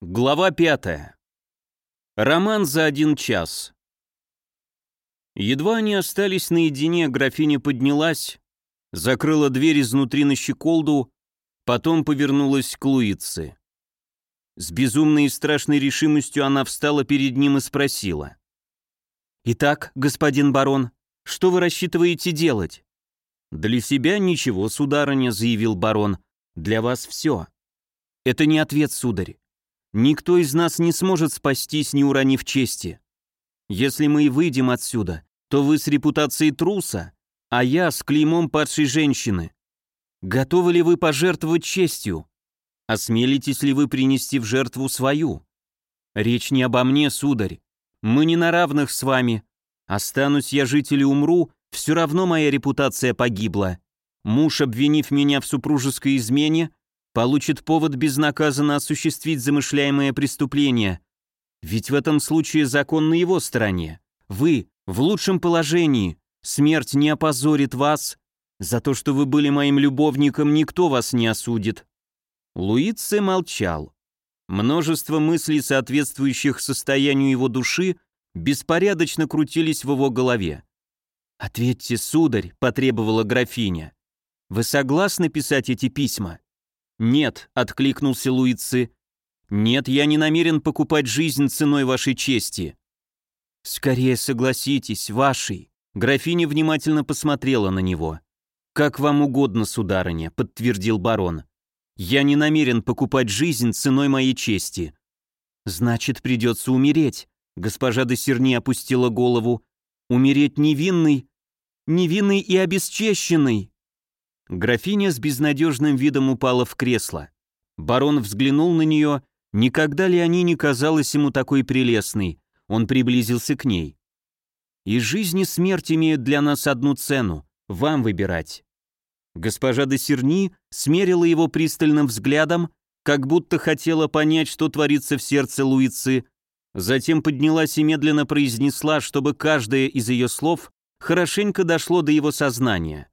Глава пятая. Роман за один час. Едва они остались наедине, графиня поднялась, закрыла дверь изнутри на щеколду, потом повернулась к Луице. С безумной и страшной решимостью она встала перед ним и спросила. «Итак, господин барон, что вы рассчитываете делать?» «Для себя ничего, сударыня», — заявил барон. «Для вас все». «Это не ответ, сударь. Никто из нас не сможет спастись, не уронив чести. Если мы и выйдем отсюда, то вы с репутацией труса, а я с клеймом падшей женщины. Готовы ли вы пожертвовать честью? Осмелитесь ли вы принести в жертву свою? Речь не обо мне, сударь. Мы не на равных с вами. Останусь я жить или умру, все равно моя репутация погибла. Муж, обвинив меня в супружеской измене, получит повод безнаказанно осуществить замышляемое преступление. Ведь в этом случае закон на его стороне. Вы в лучшем положении. Смерть не опозорит вас. За то, что вы были моим любовником, никто вас не осудит. Луице молчал. Множество мыслей, соответствующих состоянию его души, беспорядочно крутились в его голове. «Ответьте, сударь», — потребовала графиня. «Вы согласны писать эти письма?» «Нет», — откликнулся Луицы. «Нет, я не намерен покупать жизнь ценой вашей чести». «Скорее согласитесь, вашей». Графиня внимательно посмотрела на него. «Как вам угодно, сударыня», — подтвердил барон. «Я не намерен покупать жизнь ценой моей чести». «Значит, придется умереть», — госпожа де Серни опустила голову. «Умереть невинный, невинный и обесчещенный». Графиня с безнадежным видом упала в кресло. Барон взглянул на нее, никогда ли они не казалась ему такой прелестной. Он приблизился к ней. «И жизнь и смерть имеют для нас одну цену. Вам выбирать». Госпожа де Серни смерила его пристальным взглядом, как будто хотела понять, что творится в сердце Луицы, затем поднялась и медленно произнесла, чтобы каждое из ее слов хорошенько дошло до его сознания.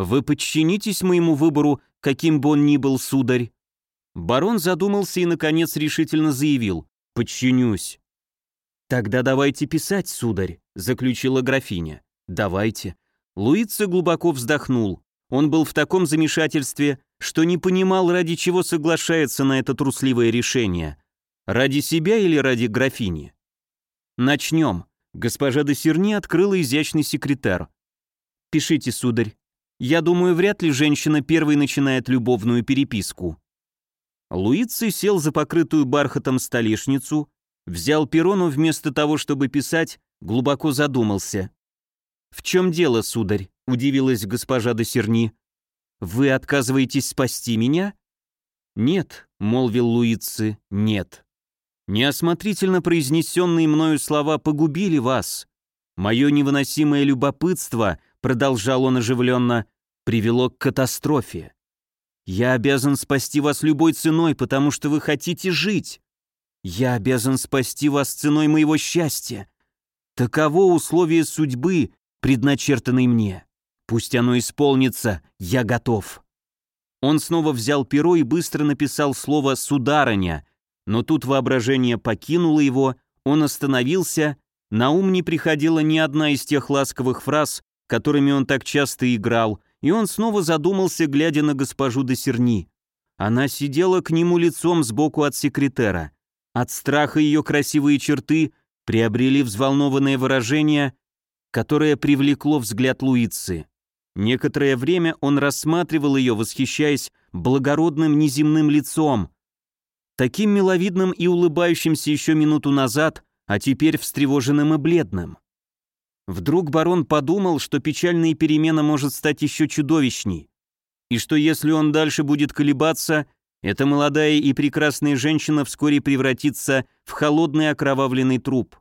«Вы подчинитесь моему выбору, каким бы он ни был, сударь?» Барон задумался и, наконец, решительно заявил «Подчинюсь». «Тогда давайте писать, сударь», — заключила графиня. «Давайте». Луица глубоко вздохнул. Он был в таком замешательстве, что не понимал, ради чего соглашается на это трусливое решение. Ради себя или ради графини? Начнем. Госпожа де Серни открыла изящный секретарь. «Пишите, сударь. Я думаю, вряд ли женщина первой начинает любовную переписку. Луиций сел за покрытую бархатом столешницу, взял перо, но вместо того, чтобы писать, глубоко задумался. «В чем дело, сударь?» — удивилась госпожа де Серни. «Вы отказываетесь спасти меня?» «Нет», — молвил Луици, — «нет». Неосмотрительно произнесенные мною слова погубили вас. Мое невыносимое любопытство продолжал он оживленно, привело к катастрофе. Я обязан спасти вас любой ценой, потому что вы хотите жить. Я обязан спасти вас ценой моего счастья. Таково условие судьбы, предначертанной мне. Пусть оно исполнится, я готов. Он снова взял перо и быстро написал слово «сударыня», но тут воображение покинуло его, он остановился, на ум не приходила ни одна из тех ласковых фраз, которыми он так часто играл, и он снова задумался, глядя на госпожу де Серни. Она сидела к нему лицом сбоку от секретера. От страха ее красивые черты приобрели взволнованное выражение, которое привлекло взгляд Луицы. Некоторое время он рассматривал ее, восхищаясь благородным неземным лицом, таким миловидным и улыбающимся еще минуту назад, а теперь встревоженным и бледным. Вдруг барон подумал, что печальная перемена может стать еще чудовищней, и что если он дальше будет колебаться, эта молодая и прекрасная женщина вскоре превратится в холодный окровавленный труп.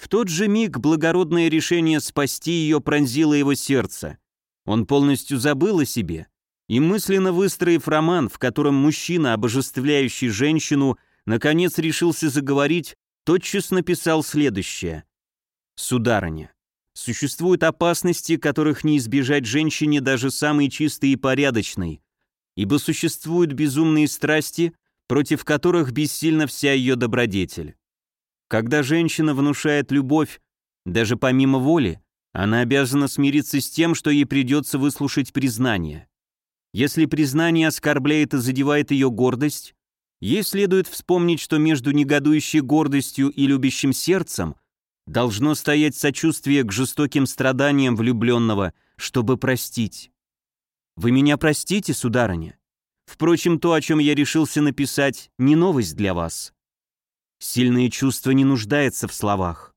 В тот же миг благородное решение спасти ее пронзило его сердце. Он полностью забыл о себе, и мысленно выстроив роман, в котором мужчина, обожествляющий женщину, наконец решился заговорить, тотчас написал следующее. «Сударыня, Существуют опасности, которых не избежать женщине даже самой чистой и порядочной, ибо существуют безумные страсти, против которых бессильна вся ее добродетель. Когда женщина внушает любовь, даже помимо воли, она обязана смириться с тем, что ей придется выслушать признание. Если признание оскорбляет и задевает ее гордость, ей следует вспомнить, что между негодующей гордостью и любящим сердцем должно стоять сочувствие к жестоким страданиям влюбленного, чтобы простить. Вы меня простите, сударыня? Впрочем, то, о чем я решился написать, не новость для вас. Сильные чувства не нуждаются в словах.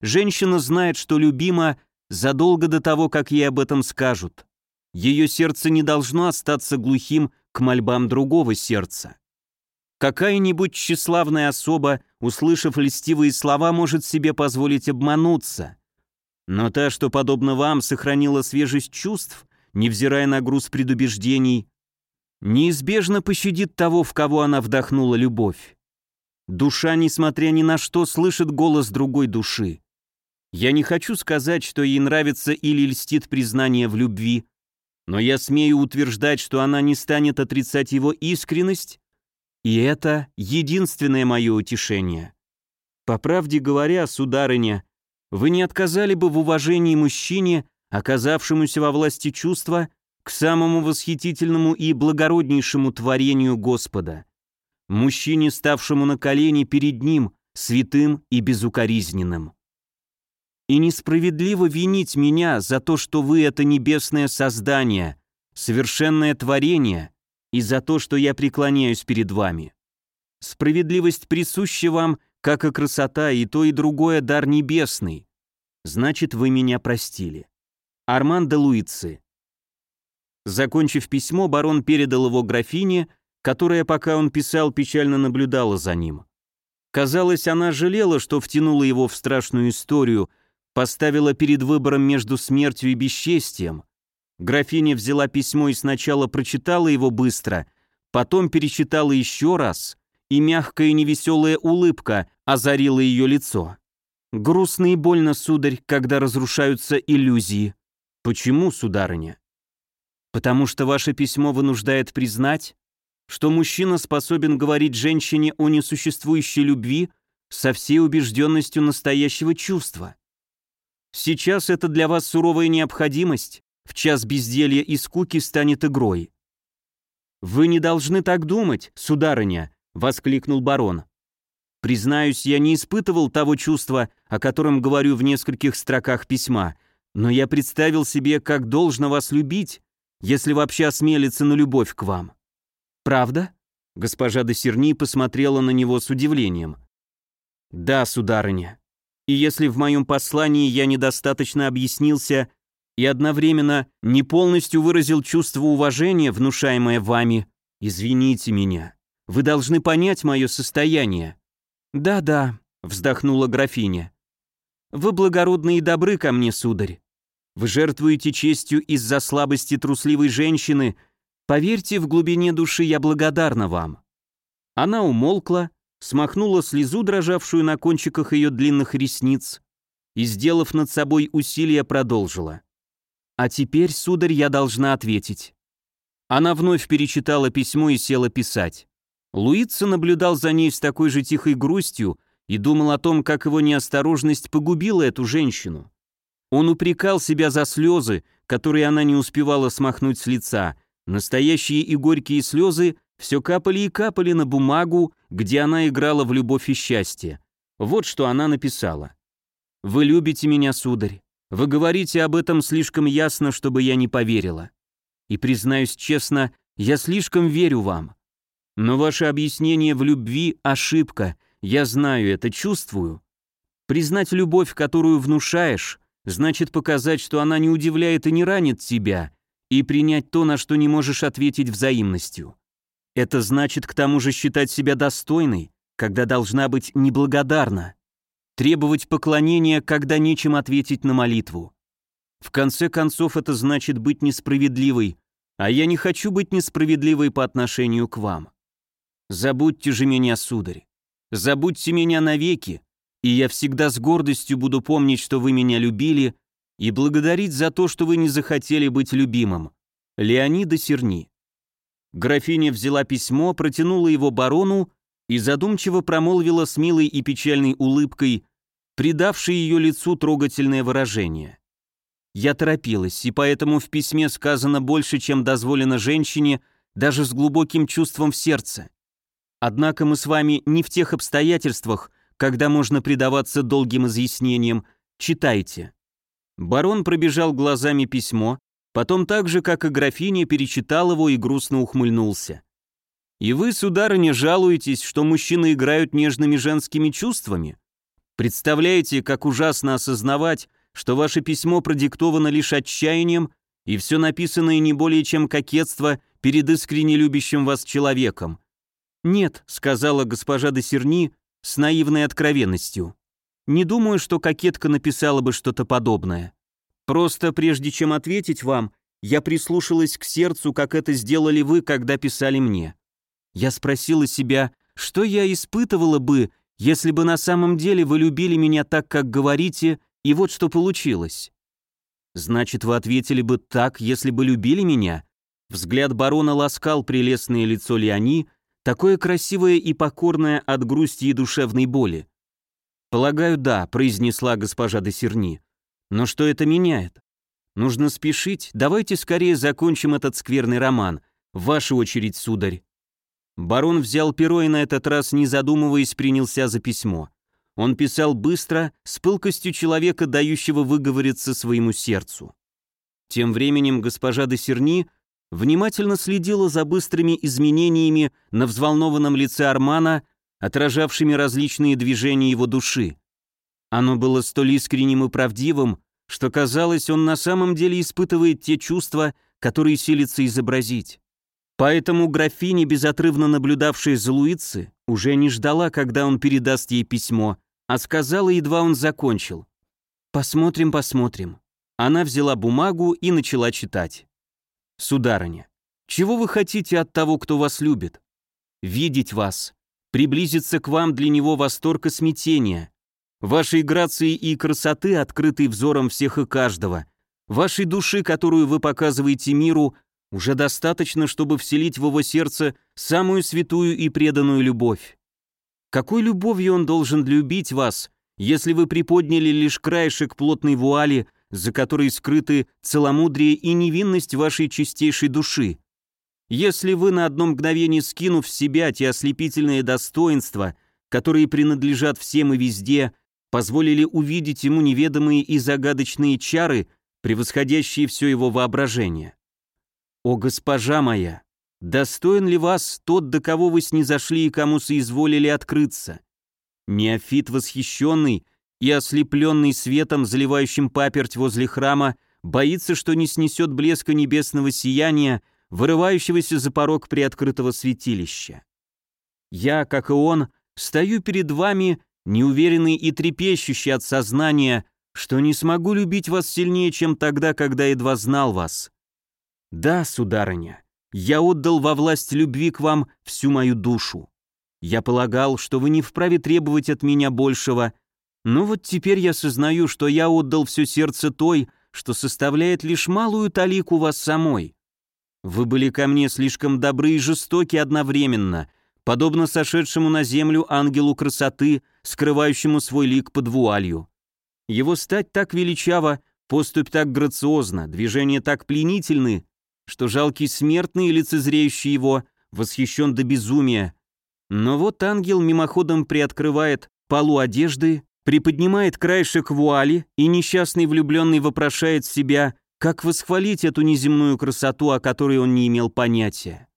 Женщина знает, что любима задолго до того, как ей об этом скажут. Ее сердце не должно остаться глухим к мольбам другого сердца. Какая-нибудь тщеславная особа, услышав льстивые слова, может себе позволить обмануться. Но та, что, подобно вам, сохранила свежесть чувств, невзирая на груз предубеждений, неизбежно пощадит того, в кого она вдохнула любовь. Душа, несмотря ни на что, слышит голос другой души. Я не хочу сказать, что ей нравится или льстит признание в любви, но я смею утверждать, что она не станет отрицать его искренность и это единственное мое утешение. По правде говоря, сударыня, вы не отказали бы в уважении мужчине, оказавшемуся во власти чувства, к самому восхитительному и благороднейшему творению Господа, мужчине, ставшему на колени перед Ним, святым и безукоризненным. И несправедливо винить меня за то, что вы — это небесное создание, совершенное творение — и за то, что я преклоняюсь перед вами. Справедливость присуща вам, как и красота, и то, и другое дар небесный. Значит, вы меня простили. Арман де Луицы. Закончив письмо, барон передал его графине, которая, пока он писал, печально наблюдала за ним. Казалось, она жалела, что втянула его в страшную историю, поставила перед выбором между смертью и бесчестием, Графиня взяла письмо и сначала прочитала его быстро, потом перечитала еще раз, и мягкая невеселая улыбка озарила ее лицо. «Грустно и больно, сударь, когда разрушаются иллюзии». «Почему, сударыня?» «Потому что ваше письмо вынуждает признать, что мужчина способен говорить женщине о несуществующей любви со всей убежденностью настоящего чувства. Сейчас это для вас суровая необходимость, в час безделья и скуки станет игрой. «Вы не должны так думать, сударыня», — воскликнул барон. «Признаюсь, я не испытывал того чувства, о котором говорю в нескольких строках письма, но я представил себе, как должно вас любить, если вообще осмелиться на любовь к вам». «Правда?» — госпожа де Серни посмотрела на него с удивлением. «Да, сударыня. И если в моем послании я недостаточно объяснился, и одновременно не полностью выразил чувство уважения, внушаемое вами, извините меня. Вы должны понять мое состояние». «Да-да», — вздохнула графиня. «Вы благородны и добры ко мне, сударь. Вы жертвуете честью из-за слабости трусливой женщины. Поверьте, в глубине души я благодарна вам». Она умолкла, смахнула слезу, дрожавшую на кончиках ее длинных ресниц, и, сделав над собой усилие, продолжила. А теперь, сударь, я должна ответить. Она вновь перечитала письмо и села писать. Луица наблюдал за ней с такой же тихой грустью и думал о том, как его неосторожность погубила эту женщину. Он упрекал себя за слезы, которые она не успевала смахнуть с лица. Настоящие и горькие слезы все капали и капали на бумагу, где она играла в любовь и счастье. Вот что она написала. «Вы любите меня, сударь. Вы говорите об этом слишком ясно, чтобы я не поверила. И признаюсь честно, я слишком верю вам. Но ваше объяснение в любви – ошибка. Я знаю это, чувствую. Признать любовь, которую внушаешь, значит показать, что она не удивляет и не ранит тебя, и принять то, на что не можешь ответить взаимностью. Это значит к тому же считать себя достойной, когда должна быть неблагодарна требовать поклонения, когда нечем ответить на молитву. В конце концов, это значит быть несправедливой, а я не хочу быть несправедливой по отношению к вам. Забудьте же меня, сударь. Забудьте меня навеки, и я всегда с гордостью буду помнить, что вы меня любили, и благодарить за то, что вы не захотели быть любимым. Леонида Серни. Графиня взяла письмо, протянула его барону и задумчиво промолвила с милой и печальной улыбкой, придавшей ее лицу трогательное выражение. Я торопилась, и поэтому в письме сказано больше, чем дозволено женщине, даже с глубоким чувством в сердце. Однако мы с вами не в тех обстоятельствах, когда можно предаваться долгим изъяснениям. Читайте. Барон пробежал глазами письмо, потом так же, как и графиня, перечитал его и грустно ухмыльнулся. «И вы, сударыня, жалуетесь, что мужчины играют нежными женскими чувствами? Представляете, как ужасно осознавать, что ваше письмо продиктовано лишь отчаянием, и все написанное не более чем кокетство перед искренне любящим вас человеком. «Нет», — сказала госпожа де Серни с наивной откровенностью. «Не думаю, что кокетка написала бы что-то подобное. Просто прежде чем ответить вам, я прислушалась к сердцу, как это сделали вы, когда писали мне. Я спросила себя, что я испытывала бы, если бы на самом деле вы любили меня так, как говорите, и вот что получилось. Значит, вы ответили бы так, если бы любили меня? Взгляд барона ласкал прелестное лицо Леони, такое красивое и покорное от грусти и душевной боли. «Полагаю, да», — произнесла госпожа де Серни. «Но что это меняет? Нужно спешить, давайте скорее закончим этот скверный роман. В вашу очередь, сударь». Барон взял перо и на этот раз, не задумываясь, принялся за письмо. Он писал быстро, с пылкостью человека, дающего выговориться своему сердцу. Тем временем госпожа де Серни внимательно следила за быстрыми изменениями на взволнованном лице Армана, отражавшими различные движения его души. Оно было столь искренним и правдивым, что казалось, он на самом деле испытывает те чувства, которые силится изобразить. Поэтому графиня, безотрывно наблюдавшая за Луици, уже не ждала, когда он передаст ей письмо, а сказала, едва он закончил. «Посмотрим, посмотрим». Она взяла бумагу и начала читать. «Сударыня, чего вы хотите от того, кто вас любит? Видеть вас, приблизиться к вам для него восторг и смятение, вашей грации и красоты, открытой взором всех и каждого, вашей души, которую вы показываете миру, уже достаточно, чтобы вселить в его сердце самую святую и преданную любовь. Какой любовью он должен любить вас, если вы приподняли лишь краешек плотной вуали, за которой скрыты целомудрие и невинность вашей чистейшей души? Если вы на одно мгновение скинув с себя те ослепительные достоинства, которые принадлежат всем и везде, позволили увидеть ему неведомые и загадочные чары, превосходящие все его воображение. «О, госпожа моя, достоин ли вас тот, до кого вы снизошли и кому соизволили открыться? Неофит восхищенный и ослепленный светом, заливающим паперть возле храма, боится, что не снесет блеска небесного сияния, вырывающегося за порог приоткрытого святилища. Я, как и он, стою перед вами, неуверенный и трепещущий от сознания, что не смогу любить вас сильнее, чем тогда, когда едва знал вас. Да, сударыня, я отдал во власть любви к вам всю мою душу. Я полагал, что вы не вправе требовать от меня большего, но вот теперь я сознаю, что я отдал все сердце той, что составляет лишь малую талику вас самой. Вы были ко мне слишком добры и жестоки одновременно, подобно сошедшему на землю ангелу красоты, скрывающему свой лик под вуалью. Его стать так величаво, поступь так грациозно, движения так пленительны, что жалкий смертный, лицезреющий его, восхищен до безумия. Но вот ангел мимоходом приоткрывает полу одежды, приподнимает краешек вуали, и несчастный влюбленный вопрошает себя, как восхвалить эту неземную красоту, о которой он не имел понятия.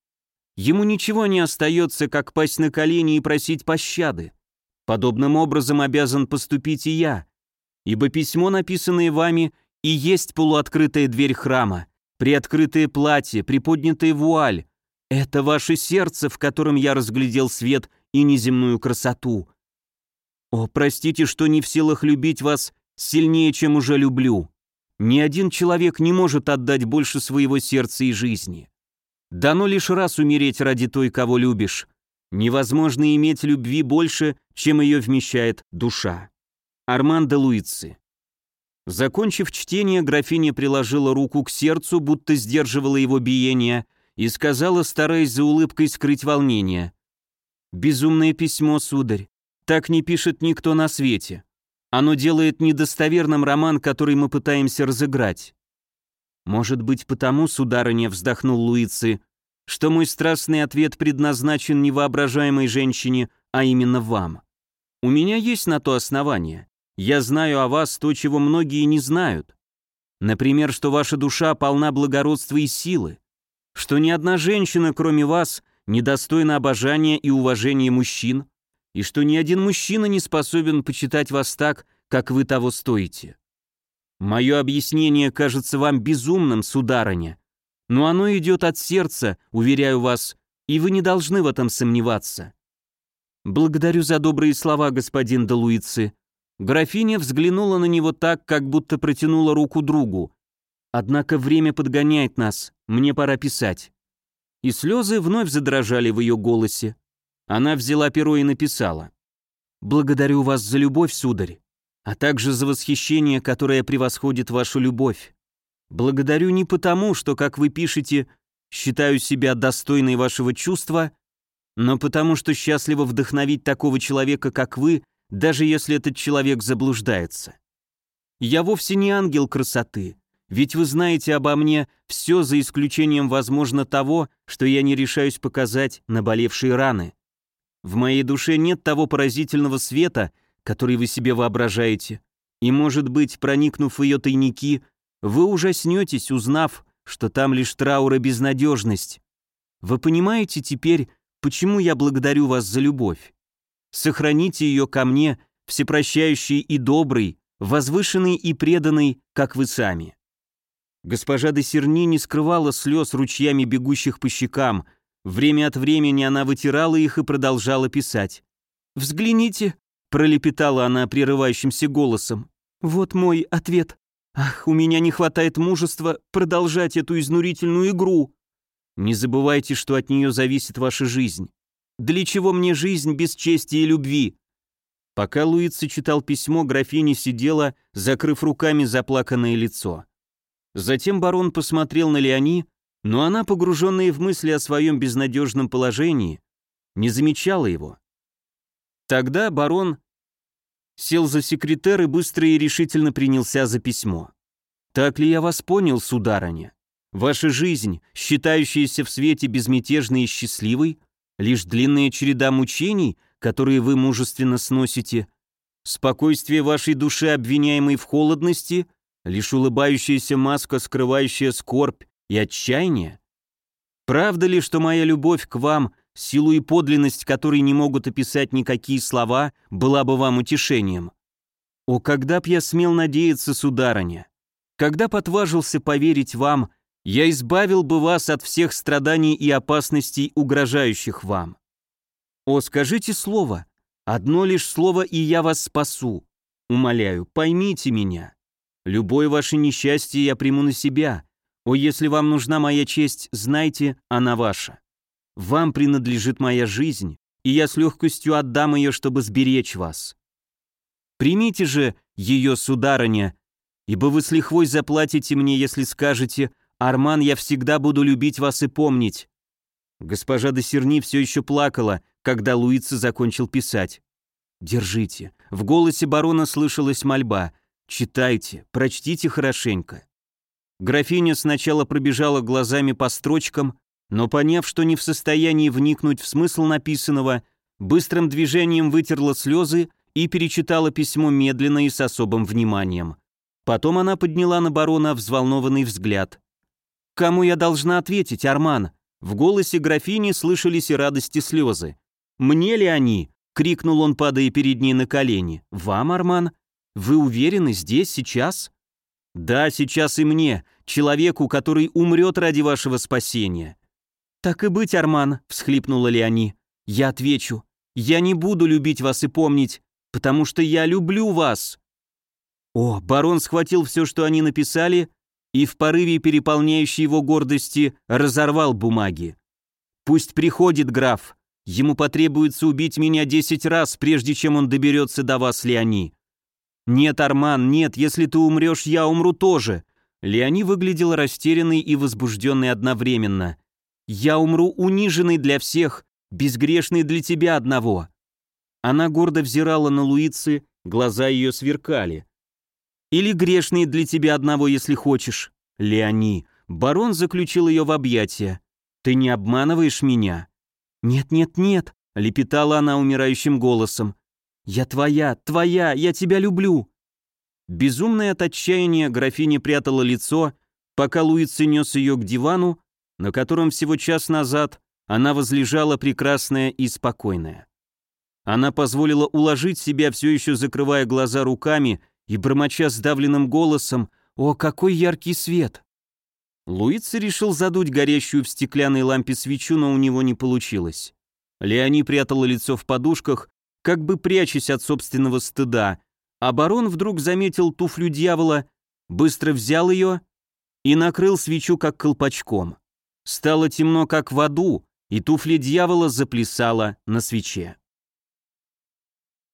Ему ничего не остается, как пасть на колени и просить пощады. Подобным образом обязан поступить и я, ибо письмо, написанное вами, и есть полуоткрытая дверь храма, приоткрытое платье, приподнятая вуаль. Это ваше сердце, в котором я разглядел свет и неземную красоту. О, простите, что не в силах любить вас сильнее, чем уже люблю. Ни один человек не может отдать больше своего сердца и жизни. Дано лишь раз умереть ради той, кого любишь. Невозможно иметь любви больше, чем ее вмещает душа. Арман де Луици Закончив чтение, графиня приложила руку к сердцу, будто сдерживала его биение, и сказала, стараясь за улыбкой скрыть волнение. «Безумное письмо, сударь. Так не пишет никто на свете. Оно делает недостоверным роман, который мы пытаемся разыграть». «Может быть, потому, сударыня», — вздохнул Луицы, что мой страстный ответ предназначен не воображаемой женщине, а именно вам. У меня есть на то основание. Я знаю о вас то, чего многие не знают. Например, что ваша душа полна благородства и силы, что ни одна женщина, кроме вас, недостойна обожания и уважения мужчин, и что ни один мужчина не способен почитать вас так, как вы того стоите. Мое объяснение кажется вам безумным, сударыня, но оно идет от сердца, уверяю вас, и вы не должны в этом сомневаться. Благодарю за добрые слова, господин Делуицы. Графиня взглянула на него так, как будто протянула руку другу. Однако время подгоняет нас, мне пора писать. И слезы вновь задрожали в ее голосе. Она взяла перо и написала. «Благодарю вас за любовь, сударь, а также за восхищение, которое превосходит вашу любовь. Благодарю не потому, что, как вы пишете, считаю себя достойной вашего чувства, но потому что счастливо вдохновить такого человека, как вы, даже если этот человек заблуждается. Я вовсе не ангел красоты, ведь вы знаете обо мне все за исключением, возможно, того, что я не решаюсь показать наболевшие раны. В моей душе нет того поразительного света, который вы себе воображаете, и, может быть, проникнув в ее тайники, вы ужаснетесь, узнав, что там лишь траур и безнадежность. Вы понимаете теперь, почему я благодарю вас за любовь? Сохраните ее ко мне, всепрощающий и добрый, возвышенный и преданный, как вы сами. Госпожа де Серни не скрывала слез ручьями бегущих по щекам. Время от времени она вытирала их и продолжала писать. «Взгляните», — пролепетала она прерывающимся голосом. «Вот мой ответ. Ах, у меня не хватает мужества продолжать эту изнурительную игру. Не забывайте, что от нее зависит ваша жизнь. Для чего мне жизнь без чести и любви? Пока Луица читал письмо, графиня сидела, закрыв руками заплаканное лицо. Затем барон посмотрел на Леони, но она, погруженная в мысли о своем безнадежном положении, не замечала его. Тогда барон сел за секретер и быстро и решительно принялся за письмо. «Так ли я вас понял, сударыня? Ваша жизнь, считающаяся в свете безмятежной и счастливой, лишь длинная череда мучений, которые вы мужественно сносите, спокойствие вашей души, обвиняемой в холодности, лишь улыбающаяся маска, скрывающая скорбь и отчаяние? Правда ли, что моя любовь к вам силу и подлинность которой не могут описать никакие слова, была бы вам утешением. О, когда б я смел надеяться, сударыня, когда б отважился поверить вам, я избавил бы вас от всех страданий и опасностей, угрожающих вам. О, скажите слово, одно лишь слово, и я вас спасу. Умоляю, поймите меня. Любое ваше несчастье я приму на себя. О, если вам нужна моя честь, знайте, она ваша. Вам принадлежит моя жизнь, и я с легкостью отдам ее, чтобы сберечь вас. Примите же ее, сударыня, ибо вы с лихвой заплатите мне, если скажете, «Арман, я всегда буду любить вас и помнить». Госпожа де Серни все еще плакала, когда Луица закончил писать. «Держите». В голосе барона слышалась мольба. «Читайте, прочтите хорошенько». Графиня сначала пробежала глазами по строчкам, но поняв, что не в состоянии вникнуть в смысл написанного, быстрым движением вытерла слезы и перечитала письмо медленно и с особым вниманием. Потом она подняла на барона взволнованный взгляд. «Кому я должна ответить, Арман?» В голосе графини слышались и радости слезы. «Мне ли они?» — крикнул он, падая перед ней на колени. «Вам, Арман? Вы уверены здесь, сейчас?» «Да, сейчас и мне, человеку, который умрет ради вашего спасения. «Так и быть, Арман», — всхлипнула Леони. «Я отвечу. Я не буду любить вас и помнить, потому что я люблю вас». О, барон схватил все, что они написали, и в порыве переполняющей его гордости разорвал бумаги. «Пусть приходит граф. Ему потребуется убить меня десять раз, прежде чем он доберется до вас, Леони». «Нет, Арман, нет, если ты умрешь, я умру тоже». Леони выглядел растерянный и возбужденный одновременно. Я умру униженный для всех, безгрешный для тебя одного». Она гордо взирала на Луицы, глаза ее сверкали. «Или грешный для тебя одного, если хочешь. Леони». Барон заключил ее в объятия. «Ты не обманываешь меня?» «Нет, нет, нет», — лепетала она умирающим голосом. «Я твоя, твоя, я тебя люблю!» Безумная от отчаяния графиня прятала лицо, пока Луица нес ее к дивану, на котором всего час назад она возлежала прекрасная и спокойная. Она позволила уложить себя, все еще закрывая глаза руками и бормоча сдавленным голосом «О, какой яркий свет!» Луица решил задуть горящую в стеклянной лампе свечу, но у него не получилось. Леони прятала лицо в подушках, как бы прячась от собственного стыда, а барон вдруг заметил туфлю дьявола, быстро взял ее и накрыл свечу как колпачком. Стало темно, как в аду, и туфля дьявола заплясала на свече.